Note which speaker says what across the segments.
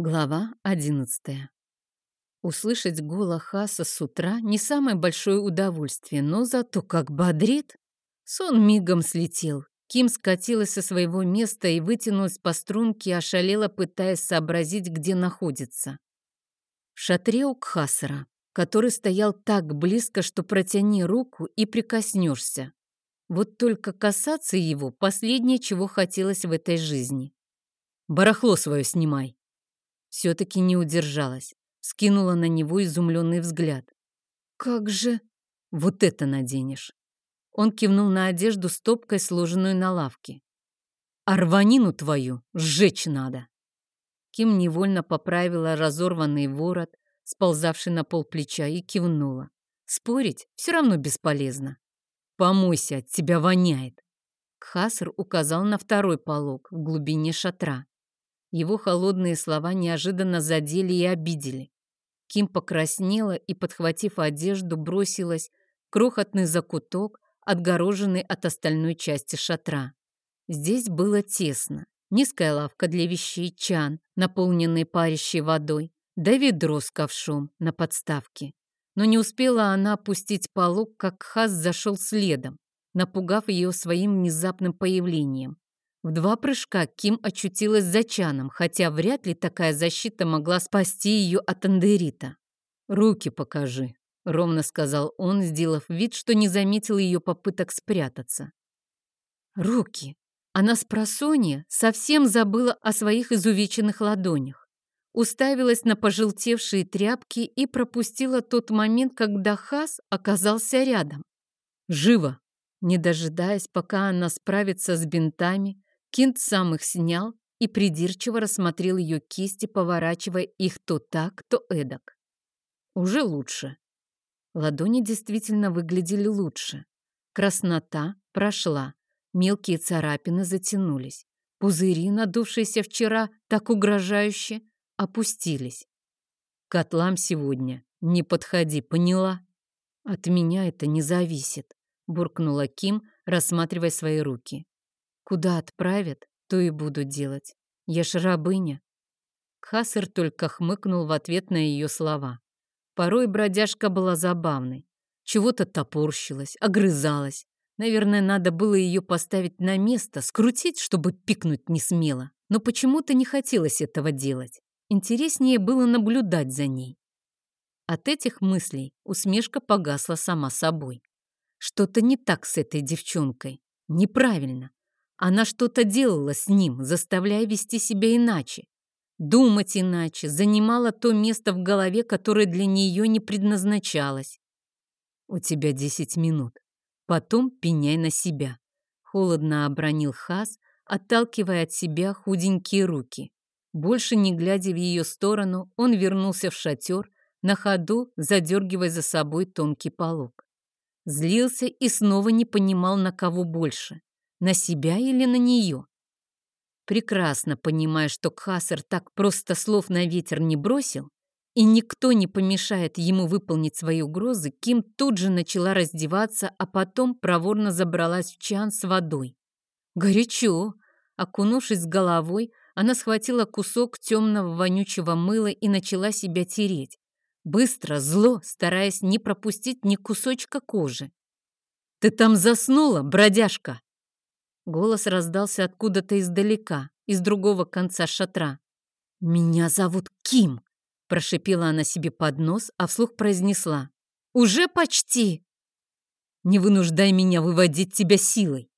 Speaker 1: Глава одиннадцатая. Услышать голос Хаса с утра не самое большое удовольствие, но зато как бодрит. Сон мигом слетел. Ким скатилась со своего места и вытянулась по струнке, ошалела, пытаясь сообразить, где находится. В шатре у Кхасара, который стоял так близко, что протяни руку и прикоснешься. Вот только касаться его — последнее, чего хотелось в этой жизни. «Барахло свое снимай!» Все-таки не удержалась. Скинула на него изумленный взгляд. «Как же...» «Вот это наденешь!» Он кивнул на одежду стопкой, сложенную на лавке. «А рванину твою сжечь надо!» Ким невольно поправила разорванный ворот, сползавший на пол плеча, и кивнула. Спорить все равно бесполезно. «Помойся, от тебя воняет!» Кхаср указал на второй полог в глубине шатра. Его холодные слова неожиданно задели и обидели. Ким покраснела и, подхватив одежду, бросилась в крохотный закуток, отгороженный от остальной части шатра. Здесь было тесно. Низкая лавка для вещей, чан, наполненный парящей водой, да ведро с ковшом на подставке. Но не успела она опустить полог, как Хас зашел следом, напугав ее своим внезапным появлением. В два прыжка Ким очутилась за чаном, хотя вряд ли такая защита могла спасти ее от Андерита. «Руки покажи», — ровно сказал он, сделав вид, что не заметил ее попыток спрятаться. «Руки!» Она с просонья совсем забыла о своих изувеченных ладонях. Уставилась на пожелтевшие тряпки и пропустила тот момент, когда Хас оказался рядом. «Живо!» Не дожидаясь, пока она справится с бинтами, Кинт сам их снял и придирчиво рассмотрел ее кисти, поворачивая их то так, то эдак. Уже лучше. Ладони действительно выглядели лучше. Краснота прошла, мелкие царапины затянулись. Пузыри, надувшиеся вчера так угрожающе, опустились. Котлам сегодня не подходи, поняла? От меня это не зависит, буркнула Ким, рассматривая свои руки. Куда отправят, то и буду делать. Я ж рабыня. Хасер только хмыкнул в ответ на ее слова. Порой бродяжка была забавной. Чего-то топорщилась, огрызалась. Наверное, надо было ее поставить на место, скрутить, чтобы пикнуть не смело. Но почему-то не хотелось этого делать. Интереснее было наблюдать за ней. От этих мыслей усмешка погасла сама собой. Что-то не так с этой девчонкой. Неправильно. Она что-то делала с ним, заставляя вести себя иначе, думать иначе, занимала то место в голове, которое для нее не предназначалось. «У тебя десять минут. Потом пеняй на себя», — холодно обронил Хас, отталкивая от себя худенькие руки. Больше не глядя в ее сторону, он вернулся в шатер, на ходу задергивая за собой тонкий полог. Злился и снова не понимал, на кого больше на себя или на нее? Прекрасно понимая, что Кхасер так просто слов на ветер не бросил, и никто не помешает ему выполнить свои угрозы, Ким тут же начала раздеваться, а потом проворно забралась в чан с водой. Горячо! Окунувшись головой, она схватила кусок темного вонючего мыла и начала себя тереть. Быстро, зло, стараясь не пропустить ни кусочка кожи. «Ты там заснула, бродяжка?» Голос раздался откуда-то издалека, из другого конца шатра. «Меня зовут Ким!» – прошипела она себе под нос, а вслух произнесла. «Уже почти!» «Не вынуждай меня выводить тебя силой!»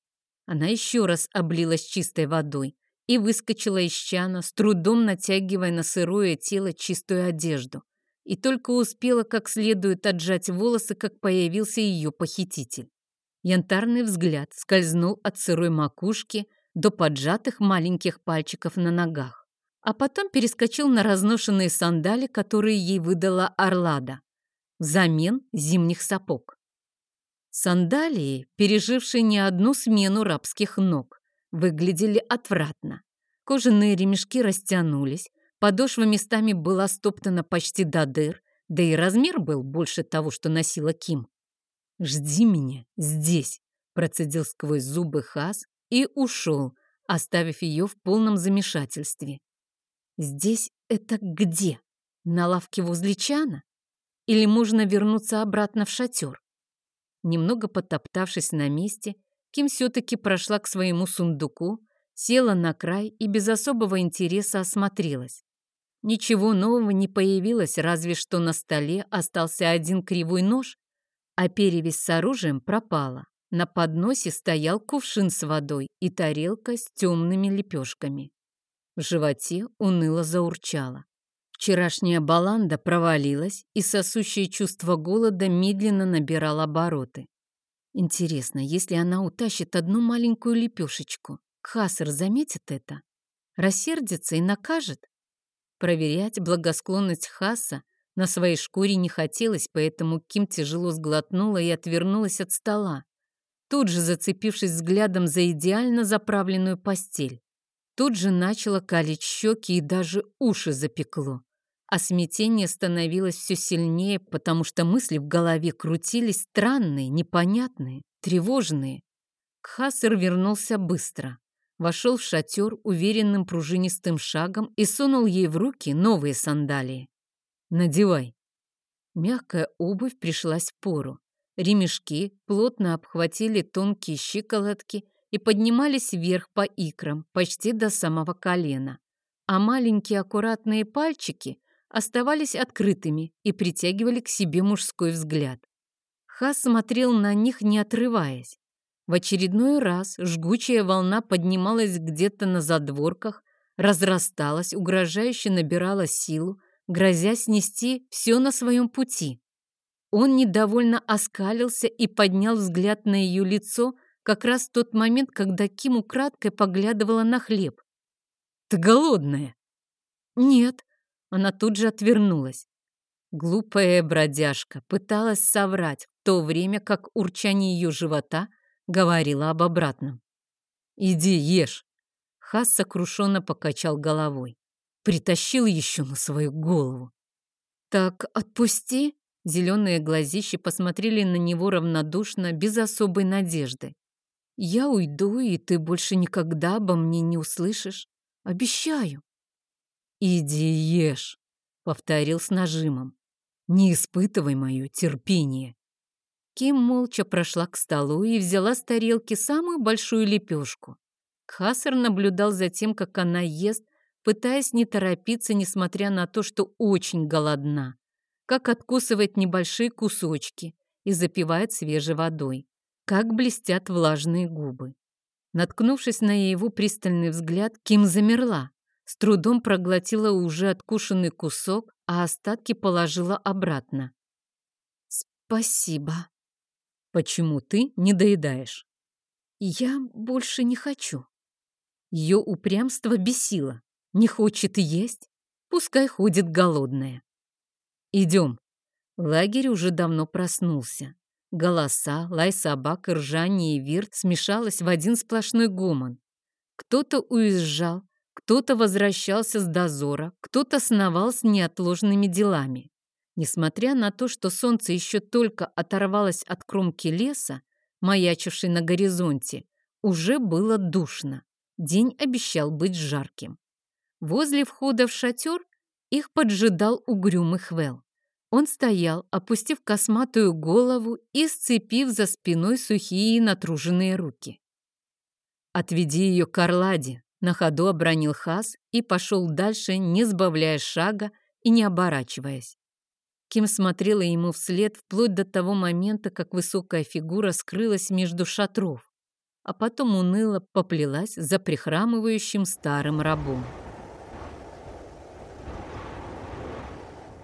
Speaker 1: Она еще раз облилась чистой водой и выскочила из чана, с трудом натягивая на сырое тело чистую одежду. И только успела как следует отжать волосы, как появился ее похититель. Янтарный взгляд скользнул от сырой макушки до поджатых маленьких пальчиков на ногах, а потом перескочил на разношенные сандали, которые ей выдала Орлада, взамен зимних сапог. Сандалии, пережившие не одну смену рабских ног, выглядели отвратно. Кожаные ремешки растянулись, подошва местами была стоптана почти до дыр, да и размер был больше того, что носила Ким. «Жди меня здесь», — процедил сквозь зубы Хас и ушел, оставив ее в полном замешательстве. «Здесь это где? На лавке возле чана? Или можно вернуться обратно в шатер? Немного потоптавшись на месте, Ким все-таки прошла к своему сундуку, села на край и без особого интереса осмотрелась. Ничего нового не появилось, разве что на столе остался один кривой нож, а перевязь с оружием пропала. На подносе стоял кувшин с водой и тарелка с темными лепешками. В животе уныло заурчало. Вчерашняя баланда провалилась, и сосущее чувство голода медленно набирало обороты. Интересно, если она утащит одну маленькую лепешечку, Хасер заметит это? Рассердится и накажет? Проверять благосклонность Хаса на своей шкуре не хотелось, поэтому Ким тяжело сглотнула и отвернулась от стола, тут же зацепившись взглядом за идеально заправленную постель. Тут же начала калить щеки и даже уши запекло. А смятение становилось все сильнее, потому что мысли в голове крутились странные, непонятные, тревожные. Кхасер вернулся быстро. Вошел в шатер уверенным пружинистым шагом и сунул ей в руки новые сандалии. «Надевай». Мягкая обувь пришлась в пору. Ремешки плотно обхватили тонкие щиколотки и поднимались вверх по икрам, почти до самого колена. А маленькие аккуратные пальчики оставались открытыми и притягивали к себе мужской взгляд. Хас смотрел на них, не отрываясь. В очередной раз жгучая волна поднималась где-то на задворках, разрасталась, угрожающе набирала силу, грозя снести все на своем пути. Он недовольно оскалился и поднял взгляд на ее лицо как раз в тот момент, когда Ким украдкой поглядывала на хлеб. «Ты голодная?» «Нет», — она тут же отвернулась. Глупая бродяжка пыталась соврать, в то время как урчание ее живота говорило об обратном. «Иди, ешь!» Хас сокрушенно покачал головой. Притащил еще на свою голову. «Так отпусти!» Зеленые глазищи посмотрели на него равнодушно, без особой надежды. «Я уйду, и ты больше никогда обо мне не услышишь. Обещаю». «Иди ешь», — повторил с нажимом. «Не испытывай мое терпение». Ким молча прошла к столу и взяла с тарелки самую большую лепешку. Кхасар наблюдал за тем, как она ест, пытаясь не торопиться, несмотря на то, что очень голодна как откусывает небольшие кусочки и запивает свежей водой, как блестят влажные губы. Наткнувшись на его пристальный взгляд, Ким замерла, с трудом проглотила уже откушенный кусок, а остатки положила обратно. «Спасибо». «Почему ты не доедаешь?» «Я больше не хочу». Ее упрямство бесило. Не хочет есть, пускай ходит голодная. «Идем». Лагерь уже давно проснулся. Голоса, лай собак, ржание и вирт смешалось в один сплошной гомон. Кто-то уезжал, кто-то возвращался с дозора, кто-то сновал с неотложными делами. Несмотря на то, что солнце еще только оторвалось от кромки леса, маячившей на горизонте, уже было душно. День обещал быть жарким. Возле входа в шатер их поджидал угрюмый Хвел. Он стоял, опустив косматую голову и сцепив за спиной сухие натруженные руки. «Отведи ее к Орладе», — на ходу обронил Хас и пошел дальше, не сбавляя шага и не оборачиваясь. Ким смотрела ему вслед вплоть до того момента, как высокая фигура скрылась между шатров, а потом уныло поплелась за прихрамывающим старым рабом.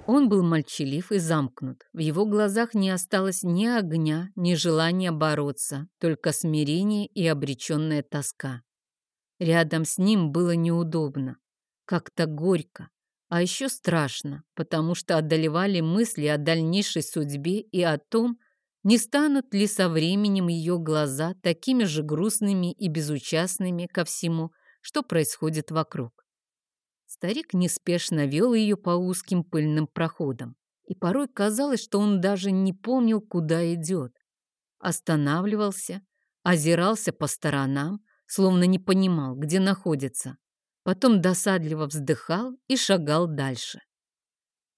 Speaker 1: Он был молчалив и замкнут. В его глазах не осталось ни огня, ни желания бороться, только смирение и обреченная тоска. Рядом с ним было неудобно, как-то горько, а еще страшно, потому что одолевали мысли о дальнейшей судьбе и о том, не станут ли со временем ее глаза такими же грустными и безучастными ко всему, что происходит вокруг. Старик неспешно вел ее по узким пыльным проходам, и порой казалось, что он даже не помнил, куда идет. Останавливался, озирался по сторонам, словно не понимал, где находится. потом досадливо вздыхал и шагал дальше.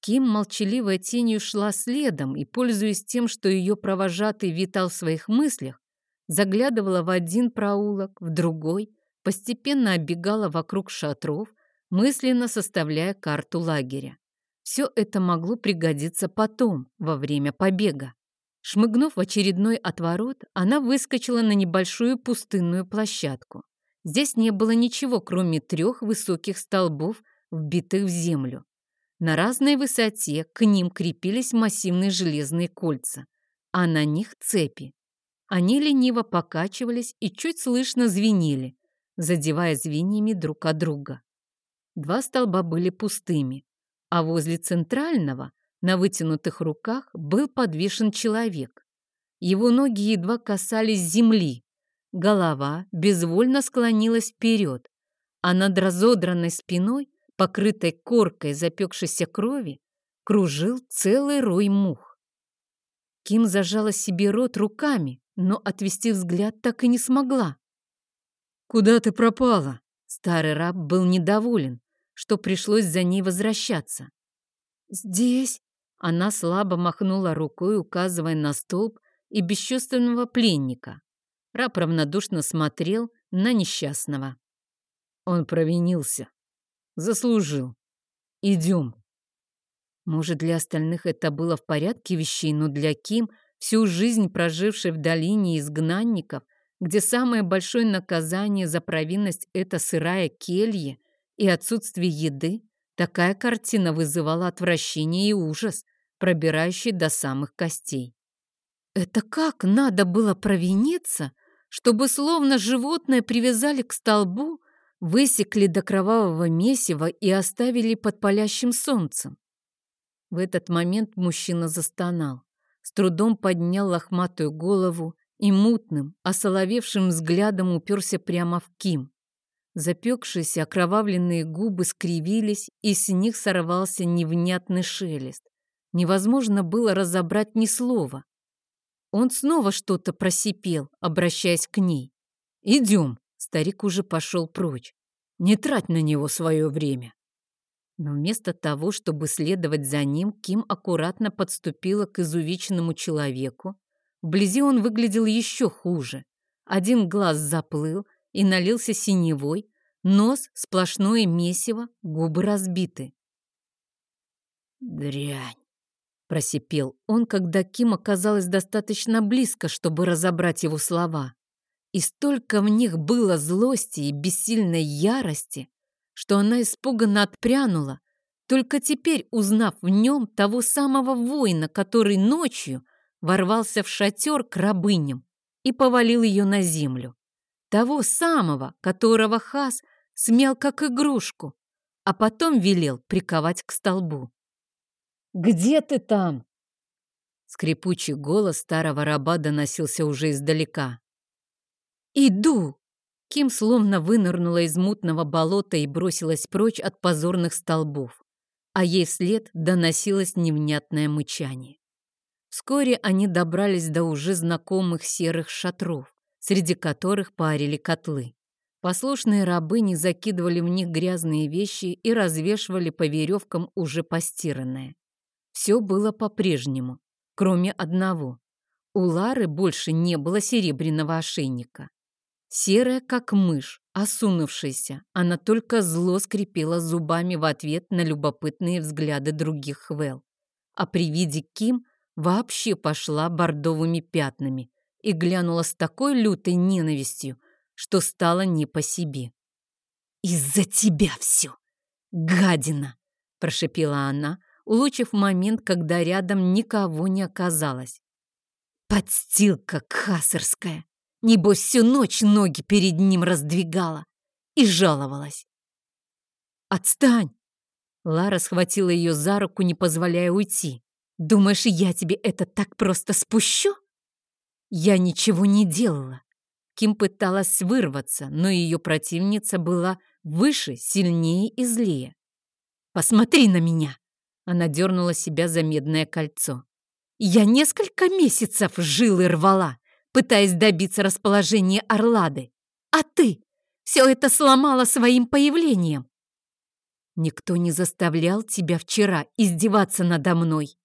Speaker 1: Ким молчаливой тенью шла следом и, пользуясь тем, что ее провожатый витал в своих мыслях, заглядывала в один проулок, в другой, постепенно оббегала вокруг шатров, мысленно составляя карту лагеря. Все это могло пригодиться потом, во время побега. Шмыгнув в очередной отворот, она выскочила на небольшую пустынную площадку. Здесь не было ничего, кроме трех высоких столбов, вбитых в землю. На разной высоте к ним крепились массивные железные кольца, а на них цепи. Они лениво покачивались и чуть слышно звенели, задевая звеньями друг от друга. Два столба были пустыми, а возле центрального на вытянутых руках был подвешен человек. Его ноги едва касались земли. Голова безвольно склонилась вперед, а над разодранной спиной, покрытой коркой запекшейся крови, кружил целый рой мух. Ким зажала себе рот руками, но отвести взгляд так и не смогла. «Куда ты пропала?» Старый раб был недоволен, что пришлось за ней возвращаться. «Здесь?» Она слабо махнула рукой, указывая на столб и бесчувственного пленника. Раб равнодушно смотрел на несчастного. Он провинился. Заслужил. Идем. Может, для остальных это было в порядке вещей, но для Ким, всю жизнь прожившей в долине изгнанников, где самое большое наказание за провинность — это сырая келья, и отсутствие еды, такая картина вызывала отвращение и ужас, пробирающий до самых костей. Это как надо было провиниться, чтобы словно животное привязали к столбу, высекли до кровавого месива и оставили под палящим солнцем? В этот момент мужчина застонал, с трудом поднял лохматую голову и мутным, осоловевшим взглядом уперся прямо в Ким. Запекшиеся окровавленные губы скривились, и с них сорвался невнятный шелест. Невозможно было разобрать ни слова. Он снова что-то просипел, обращаясь к ней. «Идем!» — старик уже пошел прочь. «Не трать на него свое время!» Но вместо того, чтобы следовать за ним, Ким аккуратно подступила к изувеченному человеку. Вблизи он выглядел еще хуже. Один глаз заплыл, и налился синевой, нос сплошное месиво, губы разбиты. «Дрянь!» — просипел он, когда Ким оказалась достаточно близко, чтобы разобрать его слова. И столько в них было злости и бессильной ярости, что она испуганно отпрянула, только теперь узнав в нем того самого воина, который ночью ворвался в шатер к рабыням и повалил ее на землю. Того самого, которого Хас смел как игрушку, а потом велел приковать к столбу. «Где ты там?» Скрипучий голос старого раба доносился уже издалека. «Иду!» Ким словно вынырнула из мутного болота и бросилась прочь от позорных столбов, а ей вслед доносилось невнятное мычание. Вскоре они добрались до уже знакомых серых шатров среди которых парили котлы. Послушные рабыни закидывали в них грязные вещи и развешивали по веревкам уже постиранное. Все было по-прежнему, кроме одного. У Лары больше не было серебряного ошейника. Серая, как мышь, осунувшаяся, она только зло скрипела зубами в ответ на любопытные взгляды других хвел. А при виде Ким вообще пошла бордовыми пятнами, и глянула с такой лютой ненавистью, что стало не по себе. «Из-за тебя все! Гадина!» – прошепела она, улучив момент, когда рядом никого не оказалось. «Подстилка кхасарская! Небось, всю ночь ноги перед ним раздвигала и жаловалась!» «Отстань!» Лара схватила ее за руку, не позволяя уйти. «Думаешь, я тебе это так просто спущу?» Я ничего не делала. Ким пыталась вырваться, но ее противница была выше, сильнее и злее. «Посмотри на меня!» Она дернула себя за медное кольцо. «Я несколько месяцев жил и рвала, пытаясь добиться расположения Орлады. А ты все это сломала своим появлением. Никто не заставлял тебя вчера издеваться надо мной.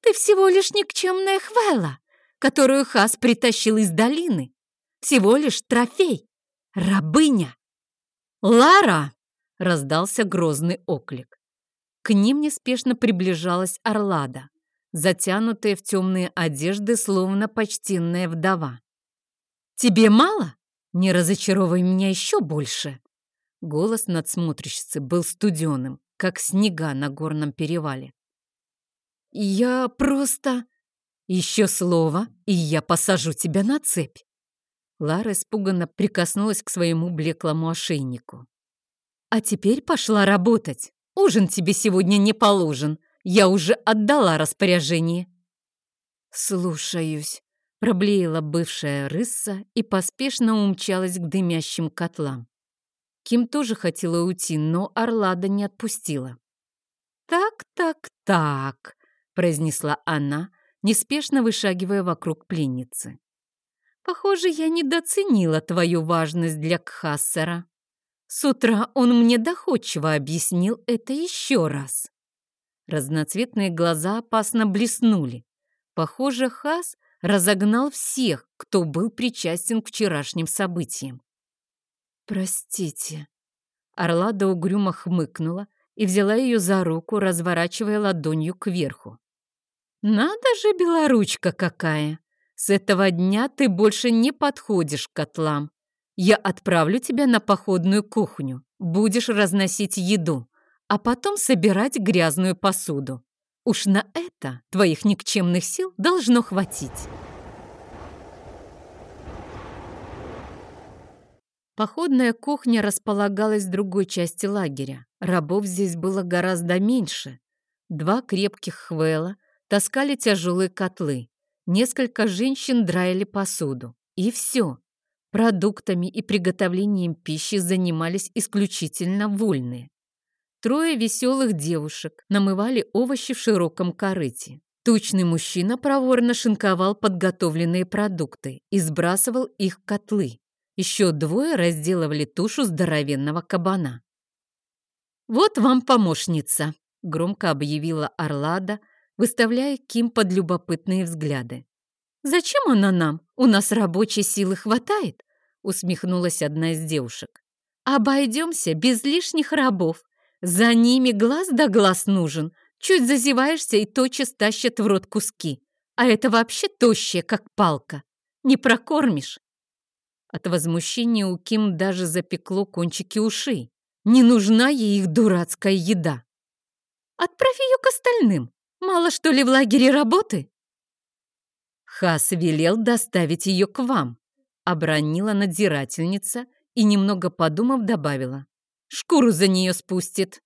Speaker 1: Ты всего лишь никчемная Хвелла, которую Хас притащил из долины. Всего лишь трофей. Рабыня. Лара! Раздался грозный оклик. К ним неспешно приближалась Орлада, затянутая в темные одежды, словно почтенная вдова. «Тебе мало? Не разочаровывай меня еще больше!» Голос надсмотрщицы был студеным, как снега на горном перевале. «Я просто...» «Еще слово, и я посажу тебя на цепь!» Лара испуганно прикоснулась к своему блеклому ошейнику. «А теперь пошла работать. Ужин тебе сегодня не положен. Я уже отдала распоряжение». «Слушаюсь», — проблеяла бывшая рыса и поспешно умчалась к дымящим котлам. Ким тоже хотела уйти, но Орлада не отпустила. «Так, так, так», — произнесла она, неспешно вышагивая вокруг пленницы. «Похоже, я недооценила твою важность для Кхассера. С утра он мне доходчиво объяснил это еще раз». Разноцветные глаза опасно блеснули. Похоже, Хас разогнал всех, кто был причастен к вчерашним событиям. «Простите». Орлада угрюмо хмыкнула и взяла ее за руку, разворачивая ладонью кверху. «Надо же, белоручка какая! С этого дня ты больше не подходишь к котлам. Я отправлю тебя на походную кухню. Будешь разносить еду, а потом собирать грязную посуду. Уж на это твоих никчемных сил должно хватить». Походная кухня располагалась в другой части лагеря. Рабов здесь было гораздо меньше. Два крепких хвела таскали тяжелые котлы. Несколько женщин драили посуду. И все. Продуктами и приготовлением пищи занимались исключительно вольные. Трое веселых девушек намывали овощи в широком корыте. Тучный мужчина проворно шинковал подготовленные продукты и сбрасывал их в котлы. Еще двое разделывали тушу здоровенного кабана. «Вот вам помощница», — громко объявила Орлада, выставляя Ким под любопытные взгляды. «Зачем она нам? У нас рабочей силы хватает», — усмехнулась одна из девушек. «Обойдемся без лишних рабов. За ними глаз да глаз нужен. Чуть зазеваешься и тотчас тащат в рот куски. А это вообще тощее, как палка. Не прокормишь. От возмущения у Ким даже запекло кончики ушей. Не нужна ей их дурацкая еда. Отправь ее к остальным. Мало что ли в лагере работы? Хас велел доставить ее к вам, обронила надзирательница и, немного подумав, добавила. Шкуру за нее спустит.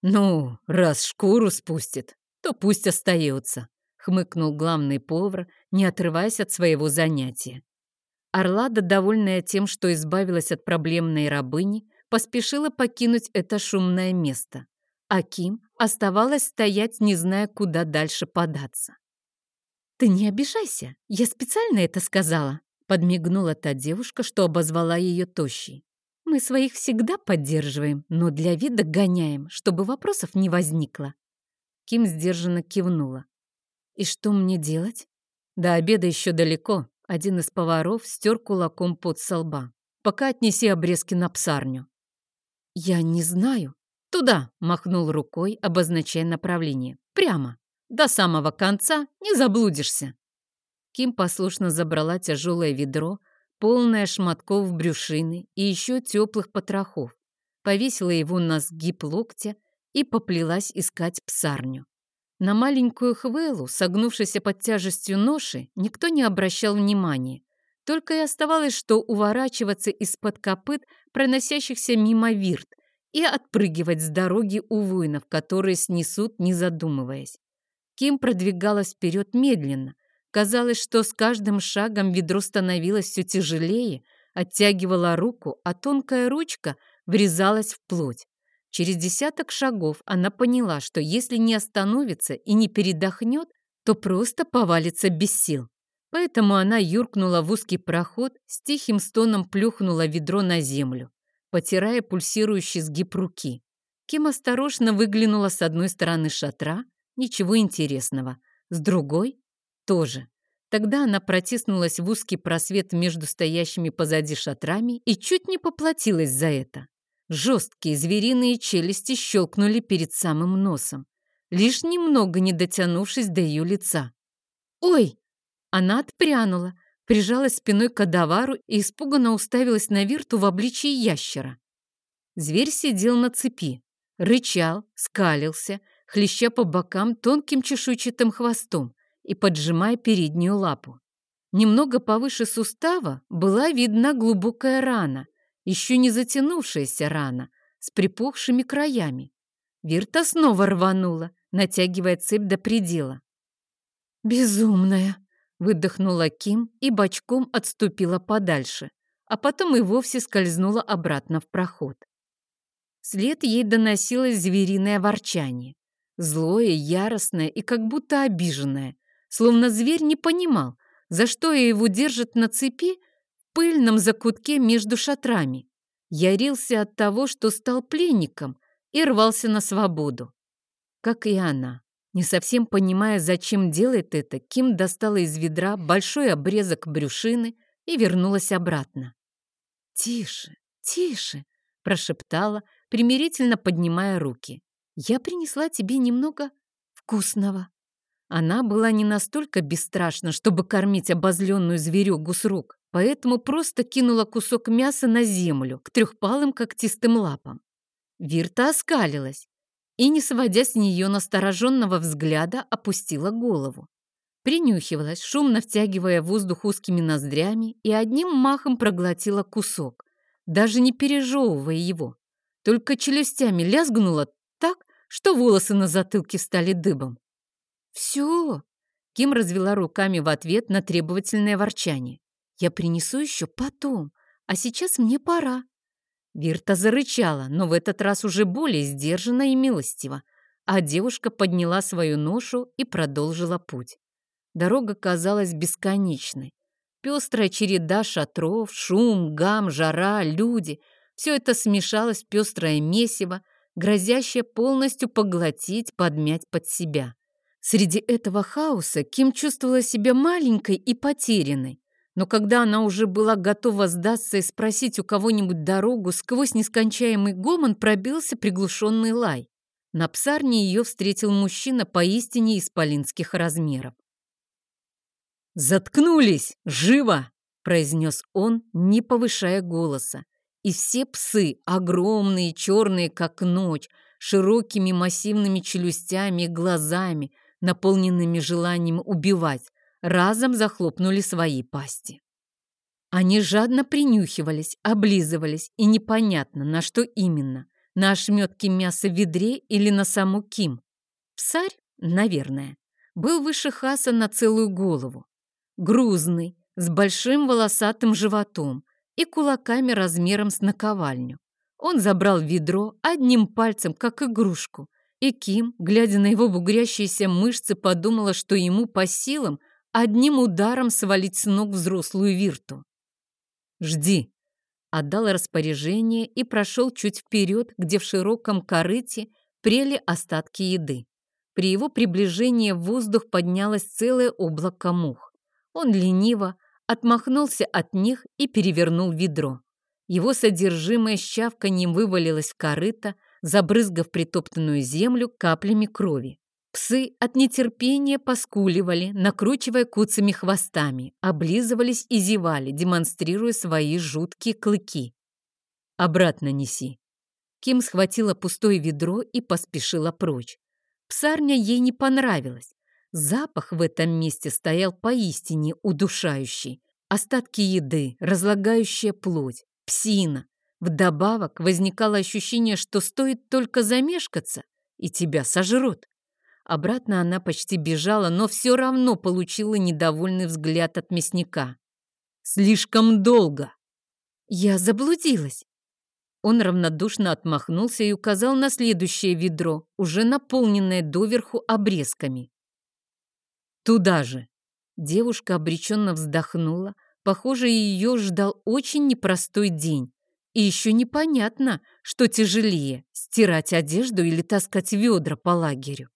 Speaker 1: Ну, раз шкуру спустит, то пусть остается, хмыкнул главный повар, не отрываясь от своего занятия. Орлада, довольная тем, что избавилась от проблемной рабыни, поспешила покинуть это шумное место. А Ким оставалась стоять, не зная, куда дальше податься. «Ты не обижайся, я специально это сказала», подмигнула та девушка, что обозвала ее тощей. «Мы своих всегда поддерживаем, но для вида гоняем, чтобы вопросов не возникло». Ким сдержанно кивнула. «И что мне делать?» «До обеда еще далеко. Один из поваров стер кулаком под со лба. «Пока отнеси обрезки на псарню». «Я не знаю». «Туда!» — махнул рукой, обозначая направление. «Прямо. До самого конца не заблудишься». Ким послушно забрала тяжелое ведро, полное шматков брюшины и еще теплых потрохов, повесила его на сгиб локтя и поплелась искать псарню. На маленькую Хвелу, согнувшуюся под тяжестью ноши, никто не обращал внимания. Только и оставалось, что уворачиваться из-под копыт проносящихся мимо вирт и отпрыгивать с дороги у воинов, которые снесут, не задумываясь. Ким продвигалась вперед медленно. Казалось, что с каждым шагом ведро становилось все тяжелее, оттягивала руку, а тонкая ручка врезалась в плоть. Через десяток шагов она поняла, что если не остановится и не передохнет, то просто повалится без сил. Поэтому она юркнула в узкий проход, с тихим стоном плюхнула ведро на землю, потирая пульсирующий сгиб руки. Ким осторожно выглянула с одной стороны шатра, ничего интересного, с другой — тоже. Тогда она протиснулась в узкий просвет между стоящими позади шатрами и чуть не поплатилась за это. Жесткие звериные челюсти щелкнули перед самым носом, лишь немного не дотянувшись до ее лица. «Ой!» Она отпрянула, прижалась спиной к кадавару и испуганно уставилась на Вирту в обличии ящера. Зверь сидел на цепи, рычал, скалился, хлеща по бокам тонким чешуйчатым хвостом и поджимая переднюю лапу. Немного повыше сустава была видна глубокая рана, еще не затянувшаяся рана, с припухшими краями. Вирта снова рванула, натягивая цепь до предела. «Безумная!» — выдохнула Ким и бочком отступила подальше, а потом и вовсе скользнула обратно в проход. Вслед ей доносилось звериное ворчание. Злое, яростное и как будто обиженное. Словно зверь не понимал, за что его держат на цепи в пыльном закутке между шатрами. Ярился от того, что стал пленником и рвался на свободу. Как и она. Не совсем понимая, зачем делает это, Ким достала из ведра большой обрезок брюшины и вернулась обратно. «Тише, тише!» – прошептала, примирительно поднимая руки. «Я принесла тебе немного вкусного». Она была не настолько бесстрашна, чтобы кормить обозленную зверюгу с рук, поэтому просто кинула кусок мяса на землю к трехпалым когтистым лапам. Вирта оскалилась и, не сводя с нее настороженного взгляда, опустила голову. Принюхивалась, шумно втягивая воздух узкими ноздрями и одним махом проглотила кусок, даже не пережевывая его только челюстями лязгнула так, что волосы на затылке стали дыбом. «Все!» — Ким развела руками в ответ на требовательное ворчание. «Я принесу еще потом, а сейчас мне пора». Вирта зарычала, но в этот раз уже более сдержанно и милостиво, а девушка подняла свою ношу и продолжила путь. Дорога казалась бесконечной. Пестрая череда шатров, шум, гам, жара, люди — все это смешалось в пестрое месиво, грозящее полностью поглотить, подмять под себя. Среди этого хаоса Ким чувствовала себя маленькой и потерянной. Но когда она уже была готова сдаться и спросить у кого-нибудь дорогу, сквозь нескончаемый гомон пробился приглушенный лай. На псарне ее встретил мужчина поистине исполинских размеров. «Заткнулись! Живо!» – произнес он, не повышая голоса. И все псы, огромные, черные, как ночь, широкими массивными челюстями и глазами, наполненными желанием убивать, разом захлопнули свои пасти. Они жадно принюхивались, облизывались, и непонятно, на что именно, на ошметки мяса в ведре или на саму Ким. Псарь, наверное, был выше Хаса на целую голову. Грузный, с большим волосатым животом, и кулаками размером с наковальню. Он забрал ведро одним пальцем, как игрушку, и Ким, глядя на его бугрящиеся мышцы, подумала, что ему по силам одним ударом свалить с ног взрослую вирту. «Жди!» — отдал распоряжение и прошел чуть вперед, где в широком корыте прели остатки еды. При его приближении в воздух поднялось целое облако мух. Он лениво, отмахнулся от них и перевернул ведро. Его содержимое с чавканьем вывалилось в корыто, забрызгав притоптанную землю каплями крови. Псы от нетерпения поскуливали, накручивая куцами хвостами, облизывались и зевали, демонстрируя свои жуткие клыки. «Обратно неси». Ким схватила пустое ведро и поспешила прочь. Псарня ей не понравилась. Запах в этом месте стоял поистине удушающий. Остатки еды, разлагающая плоть, псина. Вдобавок возникало ощущение, что стоит только замешкаться, и тебя сожрут. Обратно она почти бежала, но все равно получила недовольный взгляд от мясника. «Слишком долго!» «Я заблудилась!» Он равнодушно отмахнулся и указал на следующее ведро, уже наполненное доверху обрезками. Туда же. Девушка обреченно вздохнула. Похоже, ее ждал очень непростой день. И еще непонятно, что тяжелее – стирать одежду или таскать ведра по лагерю.